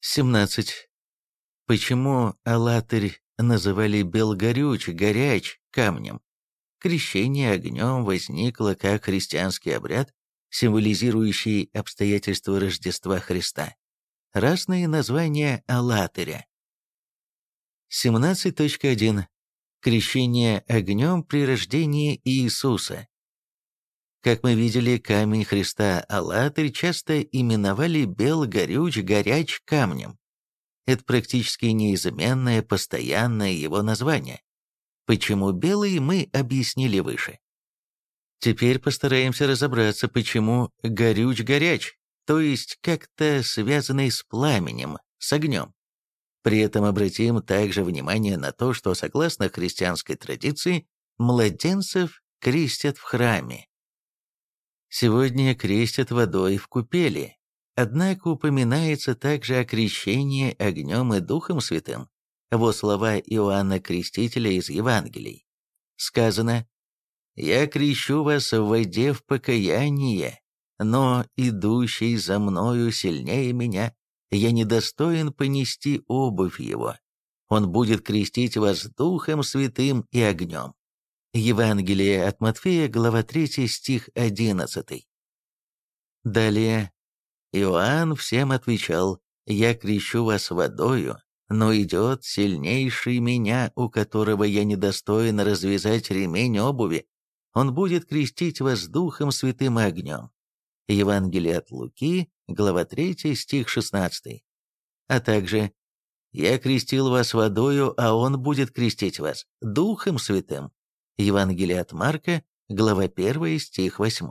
17. Почему Алатырь называли Белгорюч, горяч, камнем? Крещение огнем возникло как христианский обряд, символизирующий обстоятельства Рождества Христа. Разные названия Алатыря. 17.1. Крещение огнем при рождении Иисуса. Как мы видели, камень Христа Аллатырь часто именовали бел горюч горяч камнем. Это практически неизменное, постоянное его название. Почему белый, мы объяснили выше. Теперь постараемся разобраться, почему горюч горяч, то есть как-то связанный с пламенем, с огнем. При этом обратим также внимание на то, что согласно христианской традиции, младенцев крестят в храме. Сегодня крестят водой в купели, однако упоминается также о крещении огнем и Духом Святым. Во слова Иоанна Крестителя из Евангелий. Сказано «Я крещу вас в воде в покаяние, но идущий за мною сильнее меня, я недостоин понести обувь его. Он будет крестить вас Духом Святым и огнем». Евангелие от Матфея, глава 3, стих 11. Далее. Иоанн всем отвечал, «Я крещу вас водою, но идет сильнейший меня, у которого я недостоин развязать ремень обуви. Он будет крестить вас Духом Святым и огнем». Евангелие от Луки, глава 3, стих 16. А также «Я крестил вас водою, а он будет крестить вас Духом Святым Евангелие от Марка, глава 1, стих 8.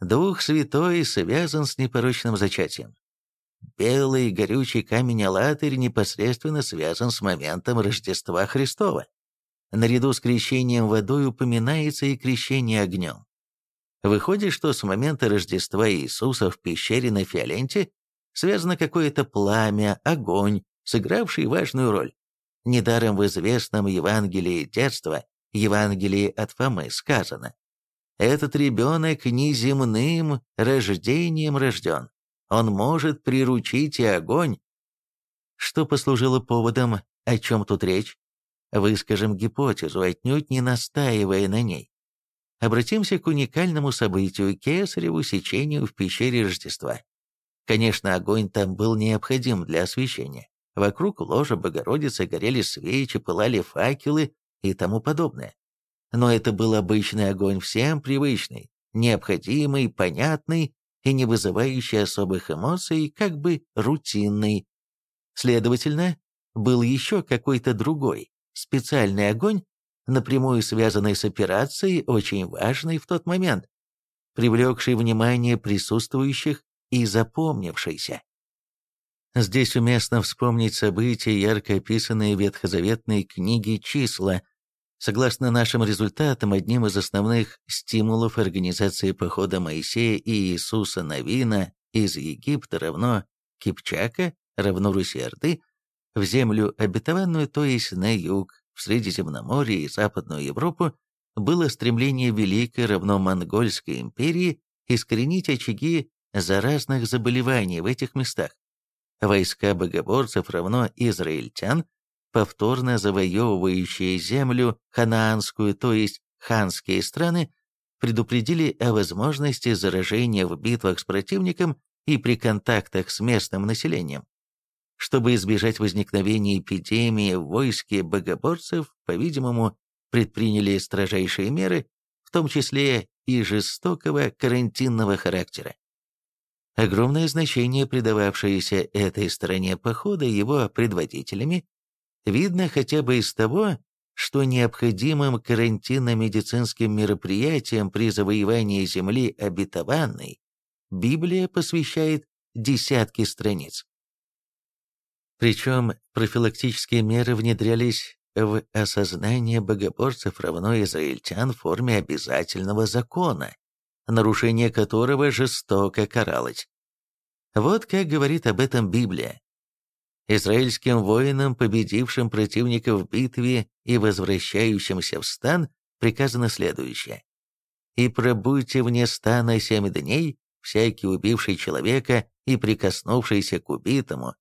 Дух Святой связан с непорочным зачатием. Белый горючий камень Алатырь непосредственно связан с моментом Рождества Христова. Наряду с крещением водой упоминается и крещение огнем. Выходит, что с момента Рождества Иисуса в пещере на Фиоленте связано какое-то пламя, огонь, сыгравший важную роль. Недаром в известном Евангелии детства Евангелии от Фомы сказано, «Этот ребенок неземным рождением рожден, он может приручить и огонь». Что послужило поводом, о чем тут речь? Выскажем гипотезу, отнюдь не настаивая на ней. Обратимся к уникальному событию Кесареву сечению в пещере Рождества. Конечно, огонь там был необходим для освещения. Вокруг ложа Богородицы горели свечи, пылали факелы, и тому подобное. Но это был обычный огонь, всем привычный, необходимый, понятный и не вызывающий особых эмоций, как бы рутинный. Следовательно, был еще какой-то другой, специальный огонь, напрямую связанный с операцией, очень важной в тот момент, привлекший внимание присутствующих и запомнившийся. Здесь уместно вспомнить события, ярко описанные в ветхозаветной книге «Числа», Согласно нашим результатам, одним из основных стимулов организации похода Моисея и Иисуса Навина из Египта равно Кипчака, равно Руси-Орды, в землю обетованную, то есть на юг, в Средиземноморье и Западную Европу, было стремление Великой равно Монгольской империи искоренить очаги заразных заболеваний в этих местах. Войска богоборцев равно израильтян повторно завоевывающие землю ханаанскую, то есть ханские страны, предупредили о возможности заражения в битвах с противником и при контактах с местным населением. Чтобы избежать возникновения эпидемии в войске богоборцев, по-видимому, предприняли строжайшие меры, в том числе и жестокого карантинного характера. Огромное значение, придававшееся этой стороне похода его предводителями, видно хотя бы из того, что необходимым карантинно-медицинским мероприятиям при завоевании земли обетованной Библия посвящает десятки страниц. Причем профилактические меры внедрялись в осознание богоборцев равно израильтян в форме обязательного закона, нарушение которого жестоко каралось. Вот как говорит об этом Библия. Израильским воинам, победившим противника в битве и возвращающимся в стан, приказано следующее. «И пробудьте вне стана семь дней, всякий убивший человека и прикоснувшийся к убитому,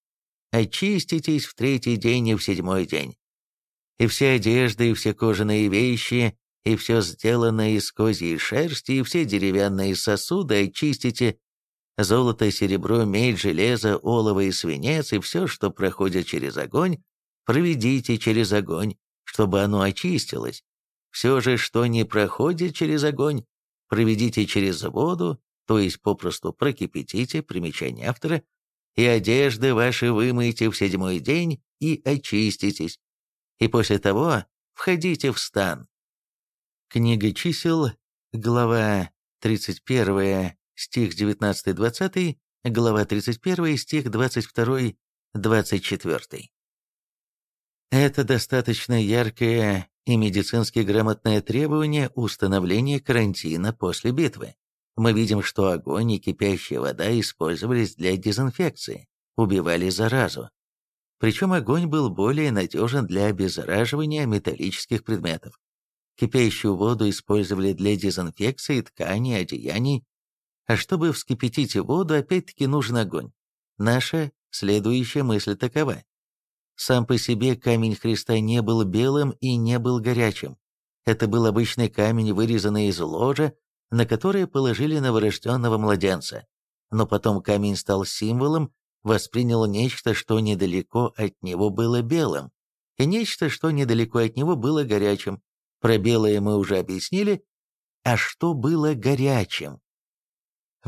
очиститесь в третий день и в седьмой день. И все одежды, и все кожаные вещи, и все сделанное из козьей шерсти, и все деревянные сосуды очистите, золото, серебро, медь, железо, олово и свинец, и все, что проходит через огонь, проведите через огонь, чтобы оно очистилось. Все же, что не проходит через огонь, проведите через воду, то есть попросту прокипятите, примечание автора, и одежды ваши вымойте в седьмой день и очиститесь, и после того входите в стан. Книга чисел, глава 31, стих 19-20, глава 31, стих 22-24. Это достаточно яркое и медицински грамотное требование установления карантина после битвы. Мы видим, что огонь и кипящая вода использовались для дезинфекции, убивали заразу. Причем огонь был более надежен для обеззараживания металлических предметов. Кипящую воду использовали для дезинфекции тканей, одеяний. А чтобы вскипятить воду, опять-таки нужен огонь. Наша следующая мысль такова. Сам по себе камень Христа не был белым и не был горячим. Это был обычный камень, вырезанный из ложа, на которое положили новорожденного младенца. Но потом камень стал символом, воспринял нечто, что недалеко от него было белым, и нечто, что недалеко от него было горячим. Про белое мы уже объяснили, а что было горячим?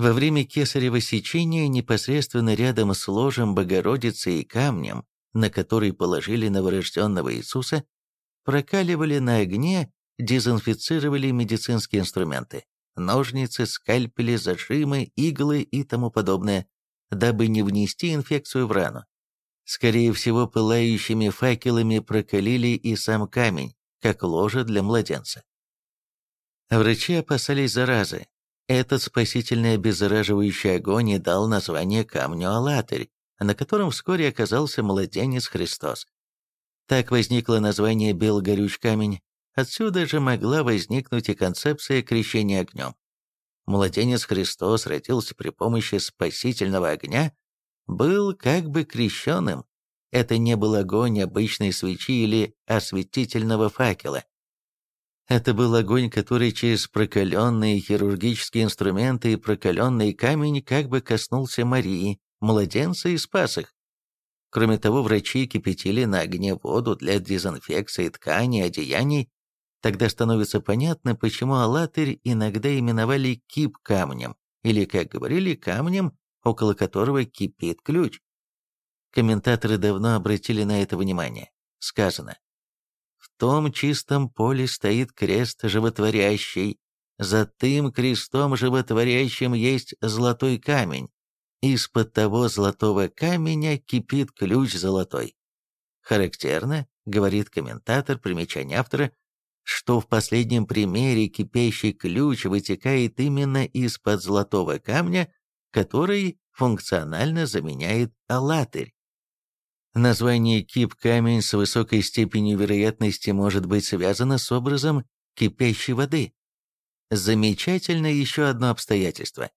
Во время кесарево сечения непосредственно рядом с ложем Богородицы и камнем, на который положили новорожденного Иисуса, прокаливали на огне, дезинфицировали медицинские инструменты, ножницы, скальпели, зажимы, иглы и тому подобное, дабы не внести инфекцию в рану. Скорее всего, пылающими факелами прокалили и сам камень, как ложе для младенца. Врачи опасались заразы. Этот спасительный обеззараживающий огонь и дал название камню Алатырь, на котором вскоре оказался младенец Христос. Так возникло название Белгорюч камень, отсюда же могла возникнуть и концепция крещения огнем. Младенец Христос родился при помощи спасительного огня, был как бы крещенным, это не был огонь обычной свечи или осветительного факела. Это был огонь, который через прокаленные хирургические инструменты и прокаленный камень как бы коснулся Марии, младенца и спас их. Кроме того, врачи кипятили на огне воду для дезинфекции тканей, одеяний. Тогда становится понятно, почему Алатырь иногда именовали кип-камнем, или, как говорили, камнем, около которого кипит ключ. Комментаторы давно обратили на это внимание. Сказано, «В том чистом поле стоит крест животворящий, за тым крестом животворящим есть золотой камень, из-под того золотого камня кипит ключ золотой». Характерно, говорит комментатор примечания автора, что в последнем примере кипящий ключ вытекает именно из-под золотого камня, который функционально заменяет алатырь. Название «кип-камень» с высокой степенью вероятности может быть связано с образом кипящей воды. Замечательно еще одно обстоятельство.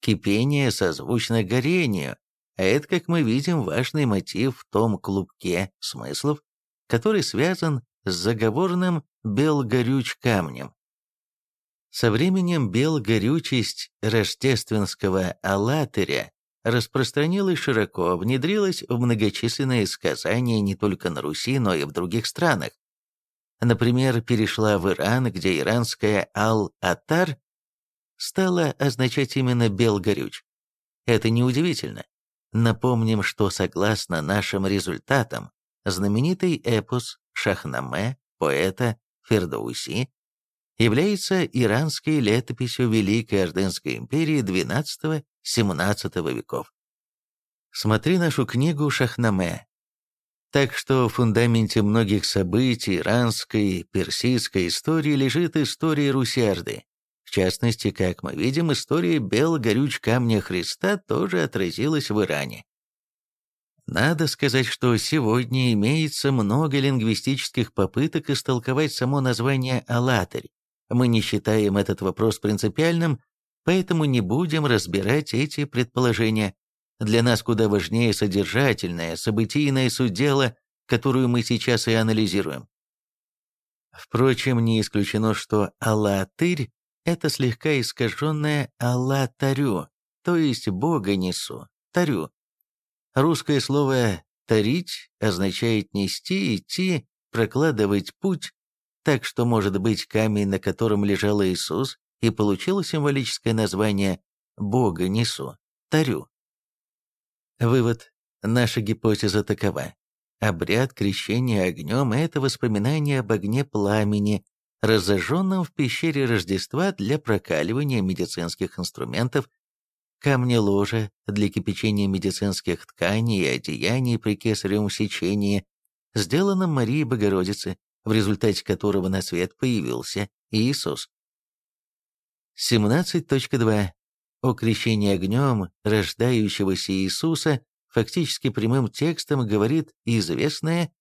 Кипение созвучно горению, а это, как мы видим, важный мотив в том клубке смыслов, который связан с заговорным белгорюч камнем. Со временем белгорючесть рождественского алатыря распространилась широко, внедрилась в многочисленные сказания не только на Руси, но и в других странах. Например, перешла в Иран, где иранская «ал-атар» стала означать именно «белгорюч». Это неудивительно. Напомним, что согласно нашим результатам, знаменитый эпос Шахнаме, поэта Фердоуси, является иранской летописью Великой Ордынской империи XII-XVII веков. Смотри нашу книгу «Шахнаме». Так что в фундаменте многих событий иранской, персидской истории лежит история Русярды. В частности, как мы видим, история Белгорюч Камня Христа тоже отразилась в Иране. Надо сказать, что сегодня имеется много лингвистических попыток истолковать само название «Алатырь», мы не считаем этот вопрос принципиальным, Поэтому не будем разбирать эти предположения. Для нас куда важнее содержательная, событийная суть дела, которую мы сейчас и анализируем. Впрочем, не исключено, что «Аллатырь» — это слегка искаженное «Аллатарю», то есть «Бога несу», «Тарю». Русское слово «тарить» означает «нести», «идти», «прокладывать путь», так что, может быть, камень, на котором лежал Иисус, и получил символическое название «Бога несу», «Тарю». Вывод. Наша гипотеза такова. Обряд крещения огнем – это воспоминание об огне пламени, разожженном в пещере Рождества для прокаливания медицинских инструментов, камня ложа для кипячения медицинских тканей и одеяний при кесаревом сечении, сделанном Марией Богородицы, в результате которого на свет появился Иисус. 17.2. О крещении огнем рождающегося Иисуса фактически прямым текстом говорит известное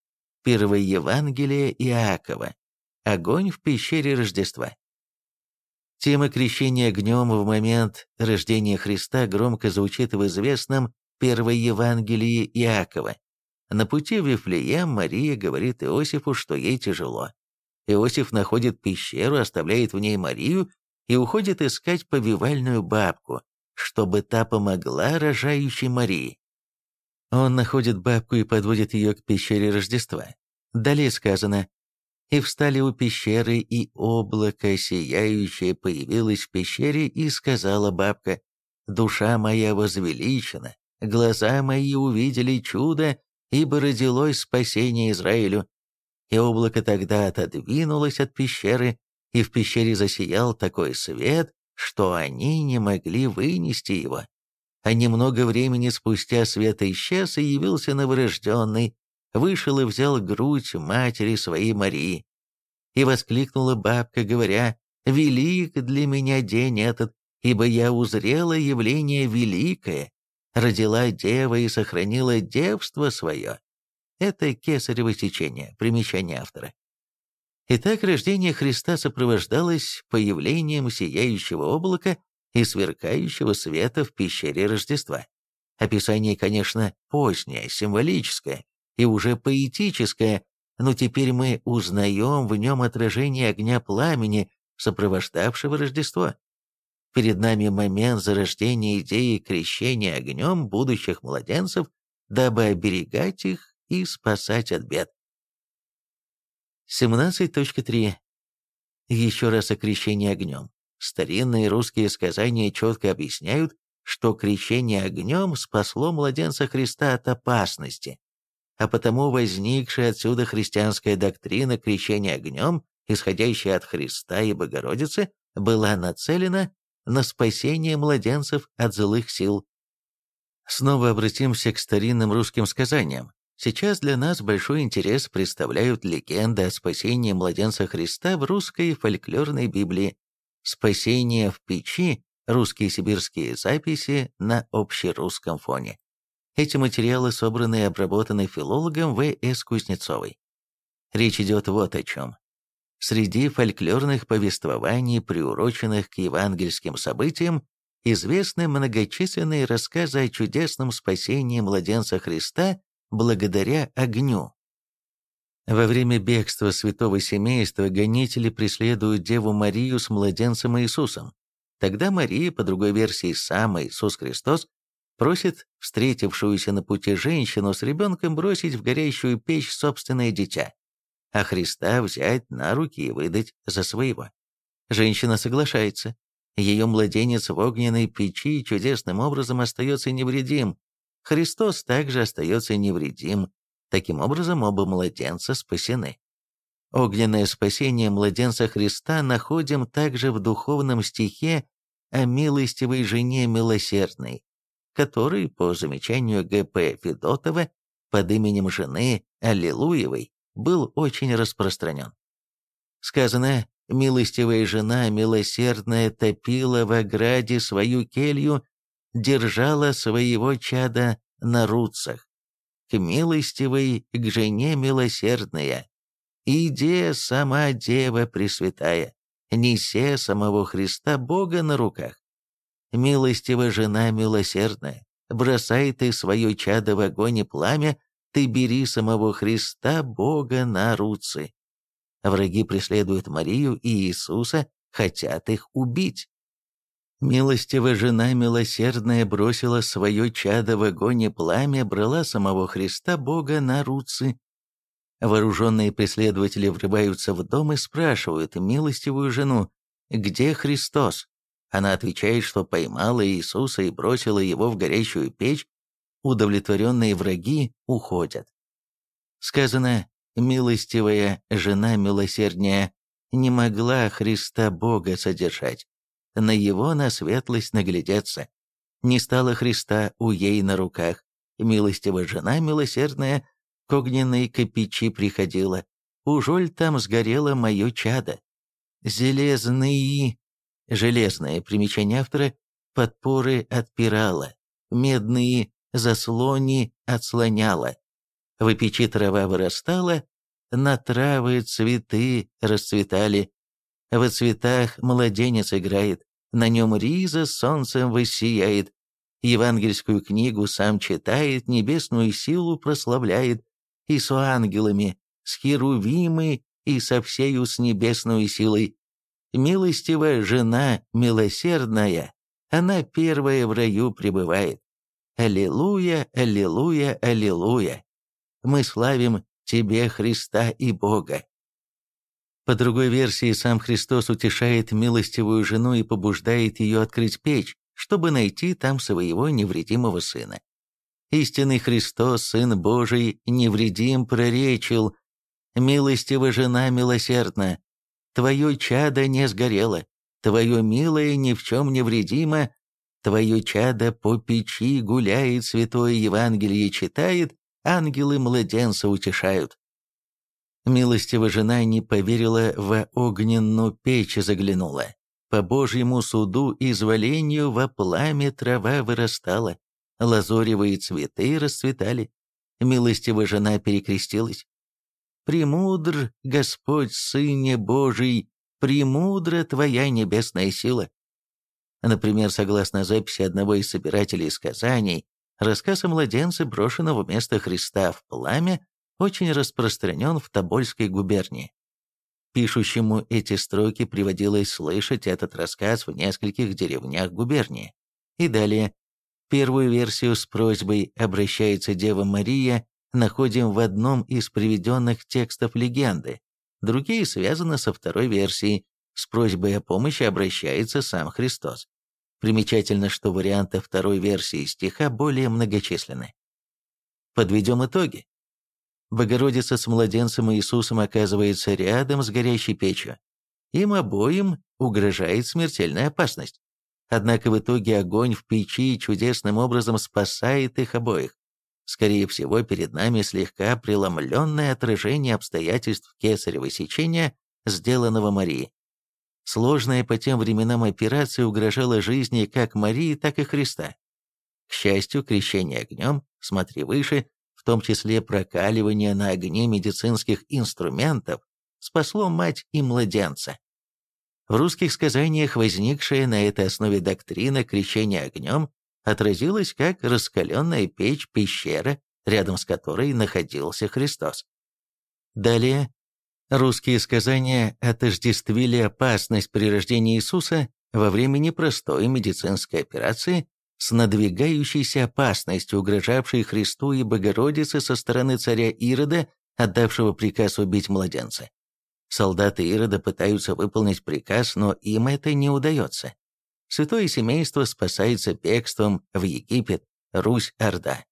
Первое Евангелие Иакова «Огонь в пещере Рождества». Тема крещения огнем в момент рождения Христа громко звучит в известном Первое Евангелие Иакова. На пути в Вифлеем Мария говорит Иосифу, что ей тяжело. Иосиф находит пещеру, оставляет в ней Марию и уходит искать повивальную бабку, чтобы та помогла рожающей Марии. Он находит бабку и подводит ее к пещере Рождества. Далее сказано, «И встали у пещеры, и облако сияющее появилось в пещере, и сказала бабка, «Душа моя возвеличена, глаза мои увидели чудо, ибо родилось спасение Израилю». И облако тогда отодвинулось от пещеры, и в пещере засиял такой свет, что они не могли вынести его а немного времени спустя свет исчез, и явился новорожденный, вышел и взял грудь матери своей Марии. И воскликнула бабка, говоря, «Велик для меня день этот, ибо я узрела явление великое, родила дева и сохранила девство свое». Это кесарево течение, примечание автора. Итак, рождение Христа сопровождалось появлением сияющего облака и сверкающего света в пещере Рождества. Описание, конечно, позднее, символическое и уже поэтическое, но теперь мы узнаем в нем отражение огня пламени, сопровождавшего Рождество. Перед нами момент зарождения идеи крещения огнем будущих младенцев, дабы оберегать их и спасать от бед. 17.3. Еще раз о крещении огнем. Старинные русские сказания четко объясняют, что крещение огнем спасло младенца Христа от опасности, а потому возникшая отсюда христианская доктрина крещения огнем, исходящая от Христа и Богородицы, была нацелена на спасение младенцев от злых сил. Снова обратимся к старинным русским сказаниям. Сейчас для нас большой интерес представляют легенды о спасении младенца Христа в русской фольклорной Библии, «Спасение в печи. Русские сибирские записи на общерусском фоне». Эти материалы собраны и обработаны филологом В.С. Кузнецовой. Речь идет вот о чем. Среди фольклорных повествований, приуроченных к евангельским событиям, известны многочисленные рассказы о чудесном спасении младенца Христа благодаря огню. Во время бегства святого семейства гонители преследуют Деву Марию с младенцем Иисусом. Тогда Мария, по другой версии сам Иисус Христос, просит встретившуюся на пути женщину с ребенком бросить в горящую печь собственное дитя, а Христа взять на руки и выдать за своего. Женщина соглашается. Ее младенец в огненной печи чудесным образом остается невредим. Христос также остается невредим, Таким образом, оба младенца спасены. Огненное спасение младенца Христа находим также в духовном стихе о милостивой жене милосердной, который, по замечанию Г.П. Федотова, под именем жены Аллилуевой, был очень распространен. Сказано, милостивая жена милосердная топила в ограде свою келью, держала своего чада на руцах к милостивой, к жене милосердная. Иде сама Дева Пресвятая, несе самого Христа Бога на руках, милостива жена милосердная, бросай ты свое чадо в огонь и пламя, ты бери самого Христа, Бога, на руцы. Враги преследуют Марию и Иисуса, хотят их убить. Милостивая жена милосердная бросила свое чадо в огонь и пламя, брала самого Христа Бога на руцы. Вооруженные преследователи врываются в дом и спрашивают милостивую жену, «Где Христос?» Она отвечает, что поймала Иисуса и бросила его в горящую печь. Удовлетворенные враги уходят. Сказано, милостивая жена милосердная не могла Христа Бога содержать на его на светлость наглядеться. Не стало Христа у ей на руках, милостивая жена милосердная к огненной копичи приходила, ужоль там сгорело мое чадо. Железные, железное примечание автора, подпоры отпирала, медные заслони отслоняла. В печи трава вырастала, на травы цветы расцветали, в цветах младенец играет, на нем риза солнцем воссияет, евангельскую книгу сам читает, небесную силу прославляет, и с ангелами, с херувимы и со всею с небесной силой. Милостивая жена милосердная, она первая в раю пребывает. Аллилуйя, аллилуйя, аллилуйя. Мы славим Тебе, Христа и Бога. По другой версии, сам Христос утешает милостивую жену и побуждает ее открыть печь, чтобы найти там своего невредимого сына. Истинный Христос, Сын Божий, невредим проречил, «Милостива жена милосердна, твое чадо не сгорело, твое милое ни в чем не вредимо, твое чадо по печи гуляет, святое Евангелие читает, ангелы младенца утешают». Милостива жена не поверила в огненную печь заглянула. По Божьему суду и изволению во пламя трава вырастала, лазоревые цветы расцветали. Милостива жена перекрестилась. «Премудр, Господь, Сыне Божий, премудра Твоя небесная сила». Например, согласно записи одного из собирателей сказаний, рассказ о младенце, брошенном вместо Христа в пламя, очень распространен в Тобольской губернии. Пишущему эти строки приводилось слышать этот рассказ в нескольких деревнях губернии. И далее, первую версию с просьбой «Обращается Дева Мария» находим в одном из приведенных текстов легенды, другие связаны со второй версией, с просьбой о помощи обращается сам Христос. Примечательно, что варианты второй версии стиха более многочисленны. Подведем итоги. Богородица с младенцем Иисусом оказывается рядом с горящей печью. Им обоим угрожает смертельная опасность. Однако в итоге огонь в печи чудесным образом спасает их обоих. Скорее всего, перед нами слегка преломленное отражение обстоятельств кесарево сечения, сделанного Марии. Сложная по тем временам операция угрожала жизни как Марии, так и Христа. К счастью, крещение огнем, смотри выше, в том числе прокаливание на огне медицинских инструментов, спасло мать и младенца. В русских сказаниях возникшая на этой основе доктрина крещения огнем отразилась как раскаленная печь-пещера, рядом с которой находился Христос. Далее, русские сказания отождествили опасность при рождении Иисуса во время непростой медицинской операции с надвигающейся опасностью, угрожавшей Христу и Богородице со стороны царя Ирода, отдавшего приказ убить младенца. Солдаты Ирода пытаются выполнить приказ, но им это не удается. Святое семейство спасается бегством в Египет, Русь-Орда.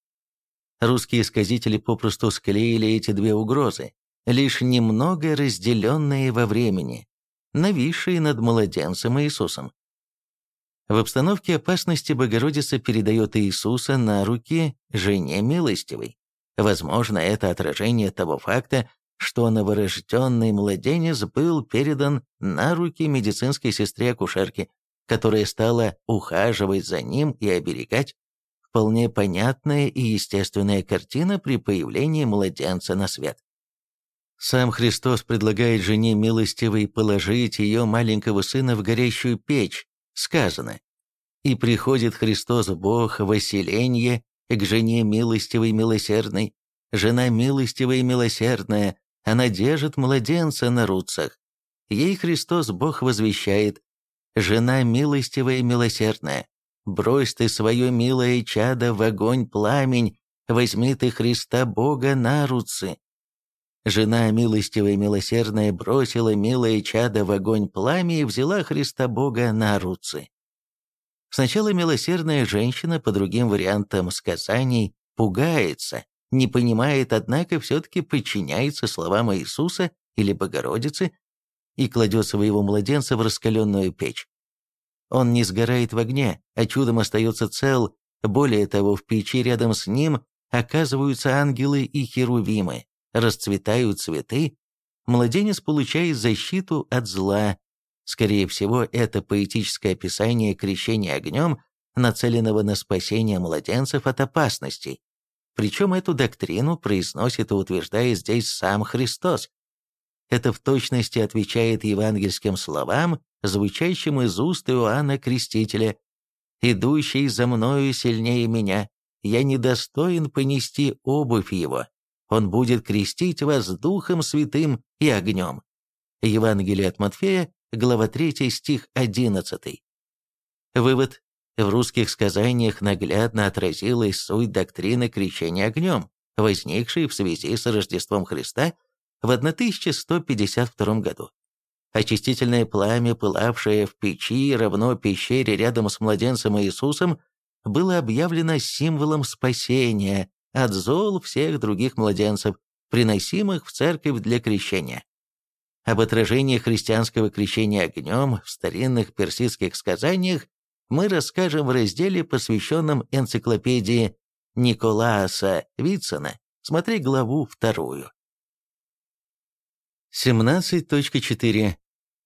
Русские сказители попросту склеили эти две угрозы, лишь немного разделенные во времени, нависшие над младенцем Иисусом. В обстановке опасности Богородица передает Иисуса на руки жене милостивой. Возможно, это отражение того факта, что новорожденный младенец был передан на руки медицинской сестре-акушерки, которая стала ухаживать за ним и оберегать. Вполне понятная и естественная картина при появлении младенца на свет. Сам Христос предлагает жене милостивой положить ее маленького сына в горящую печь, сказано И приходит Христос Бог в оселенье к жене милостивой милосердной. Жена милостивая и милосердная, она держит младенца на руцах. Ей Христос Бог возвещает, «Жена милостивая и милосердная, брось ты свое милое чадо в огонь пламень, возьми ты Христа Бога на руцы». Жена милостивая и милосердная бросила милое чадо в огонь пламя и взяла Христа Бога на руцы. Сначала милосердная женщина по другим вариантам сказаний пугается, не понимает, однако все-таки подчиняется словам Иисуса или Богородицы и кладет своего младенца в раскаленную печь. Он не сгорает в огне, а чудом остается цел, более того, в печи рядом с ним оказываются ангелы и херувимы, расцветают цветы, младенец получает защиту от зла. Скорее всего, это поэтическое описание крещения огнем, нацеленного на спасение младенцев от опасностей. Причем эту доктрину произносит и утверждает здесь сам Христос. Это в точности отвечает евангельским словам, звучащим из уст Иоанна Крестителя «Идущий за мною сильнее меня, я недостоин понести обувь его, он будет крестить вас Духом Святым и огнем». Евангелие от Матфея, глава 3, стих 11. Вывод. В русских сказаниях наглядно отразилась суть доктрины крещения огнем, возникшей в связи с Рождеством Христа в 1152 году. Очистительное пламя, пылавшее в печи, равно пещере рядом с младенцем Иисусом, было объявлено символом спасения от зол всех других младенцев, приносимых в церковь для крещения. Об отражении христианского крещения огнем в старинных персидских сказаниях мы расскажем в разделе, посвященном энциклопедии Николааса Витсона. Смотри главу вторую. 17.4.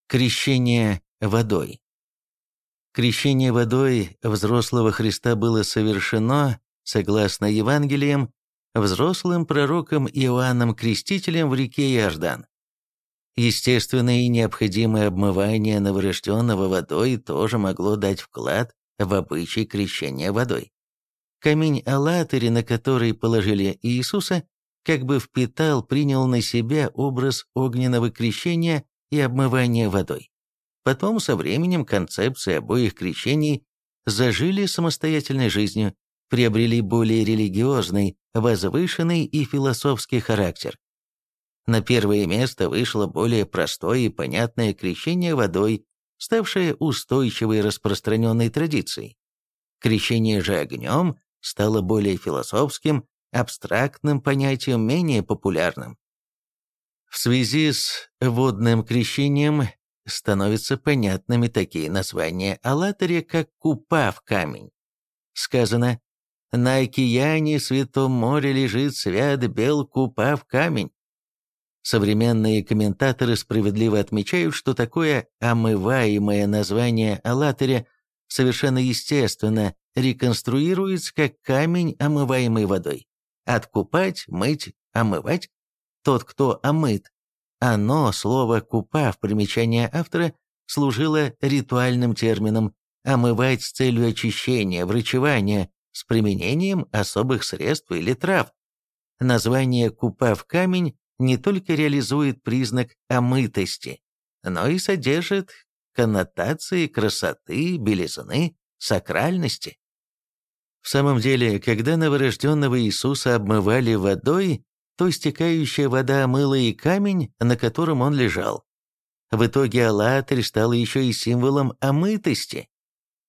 Крещение водой. Крещение водой взрослого Христа было совершено, согласно Евангелиям, взрослым пророком Иоанном Крестителем в реке Иордан. Естественное и необходимое обмывание новорожденного водой тоже могло дать вклад в обычай крещения водой. Камень Аллатыри, на который положили Иисуса, как бы впитал, принял на себя образ огненного крещения и обмывания водой. Потом, со временем, концепции обоих крещений зажили самостоятельной жизнью, приобрели более религиозный, возвышенный и философский характер. На первое место вышло более простое и понятное крещение водой, ставшее устойчивой распространенной традицией. Крещение же огнем стало более философским, абстрактным понятием, менее популярным. В связи с водным крещением становятся понятными такие названия Аллатаря, как «купа в камень». Сказано «На океане Святом море лежит свят бел купа в камень». Современные комментаторы справедливо отмечают, что такое омываемое название Аллатыря совершенно естественно реконструируется как камень, омываемый водой. Откупать, мыть, омывать. Тот, кто омыт. Оно, слово «купа» в примечании автора, служило ритуальным термином «омывать с целью очищения, врачевания, с применением особых средств или трав». Название «купа в камень» не только реализует признак омытости, но и содержит коннотации красоты, белизны, сакральности. В самом деле, когда новорожденного Иисуса обмывали водой, то стекающая вода омыла и камень, на котором он лежал. В итоге Аллатырь стал еще и символом омытости.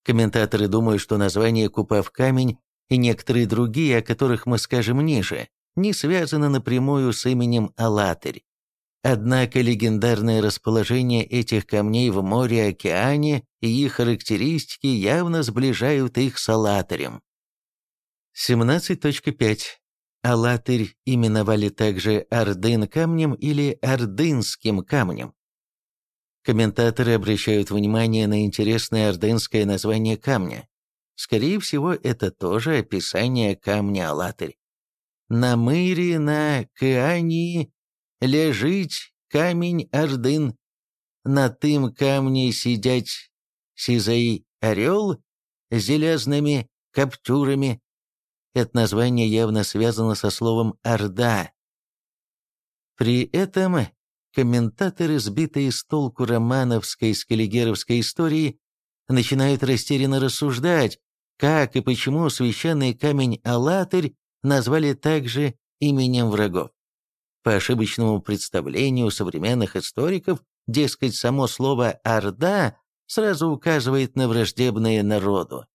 Комментаторы думают, что название «купа в камень» и некоторые другие, о которых мы скажем ниже, не связано напрямую с именем Алатырь. Однако легендарное расположение этих камней в море-океане и их характеристики явно сближают их с Алатырем. 17.5. Алатырь именовали также Ордын камнем или Ордынским камнем. Комментаторы обращают внимание на интересное ордынское название камня. Скорее всего, это тоже описание камня Алатырь на мыре на Каании лежить камень Ордын, на тым камне сидять сизай орел, железными каптюрами. Это название явно связано со словом «орда». При этом комментаторы, сбитые с толку романовской скаллигеровской истории, начинают растерянно рассуждать, как и почему священный камень Алатырь назвали также именем врагов. По ошибочному представлению современных историков, дескать, само слово «орда» сразу указывает на враждебное народу.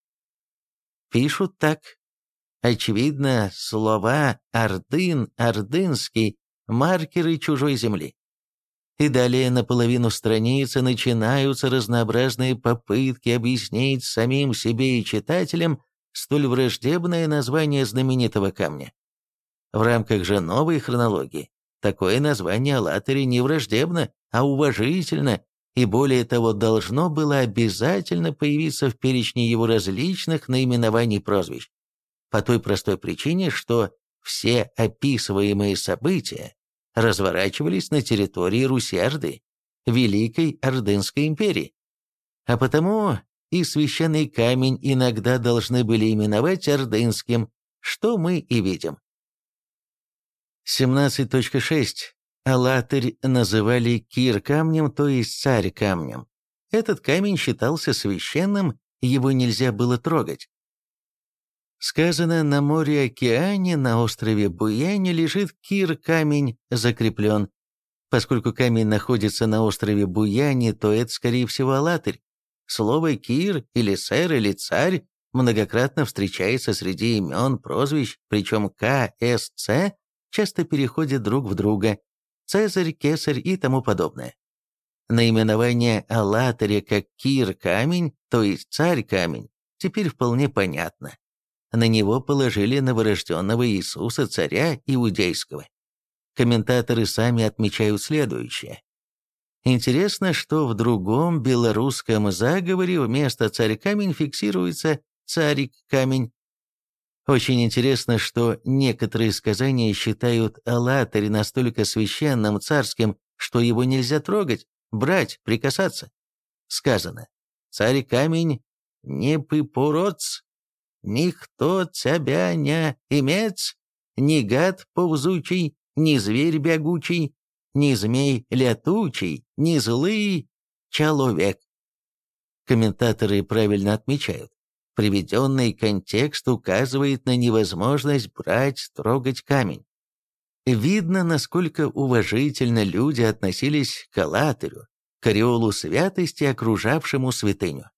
Пишут так. Очевидно, слова «ордын», «ордынский» — маркеры чужой земли. И далее на половину страницы начинаются разнообразные попытки объяснить самим себе и читателям столь враждебное название знаменитого камня. В рамках же новой хронологии такое название Алатыри не враждебно, а уважительно, и более того, должно было обязательно появиться в перечне его различных наименований прозвищ. По той простой причине, что все описываемые события разворачивались на территории Руси-Орды, Великой Ордынской империи. А потому и священный камень иногда должны были именовать Ордынским, что мы и видим. 17.6. Алатырь называли Кир-камнем, то есть царь-камнем. Этот камень считался священным, его нельзя было трогать. Сказано, на море-океане, на острове Буяне лежит Кир-камень закреплен. Поскольку камень находится на острове Буяне, то это, скорее всего, Алатырь. Слово «кир» или «сэр» или «царь» многократно встречается среди имен, прозвищ, причем К, С, Ц часто переходят друг в друга, Цезарь, Кесарь и тому подобное. Наименование Аллатаря как Кир-камень, то есть Царь-камень, теперь вполне понятно. На него положили новорожденного Иисуса, царя иудейского. Комментаторы сами отмечают следующее. Интересно, что в другом белорусском заговоре вместо «царь-камень» фиксируется «царик-камень», очень интересно, что некоторые сказания считают Аллатарь настолько священным, царским, что его нельзя трогать, брать, прикасаться. Сказано, царь камень не пыпуроц, никто тебя не имец, ни гад ползучий, ни зверь бегучий, ни змей летучий, ни злый человек. Комментаторы правильно отмечают, Приведенный контекст указывает на невозможность брать, трогать камень. Видно, насколько уважительно люди относились к Алатырю, к ореолу святости, окружавшему святыню.